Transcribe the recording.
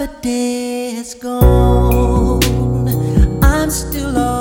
Another day is gone. I'm still on.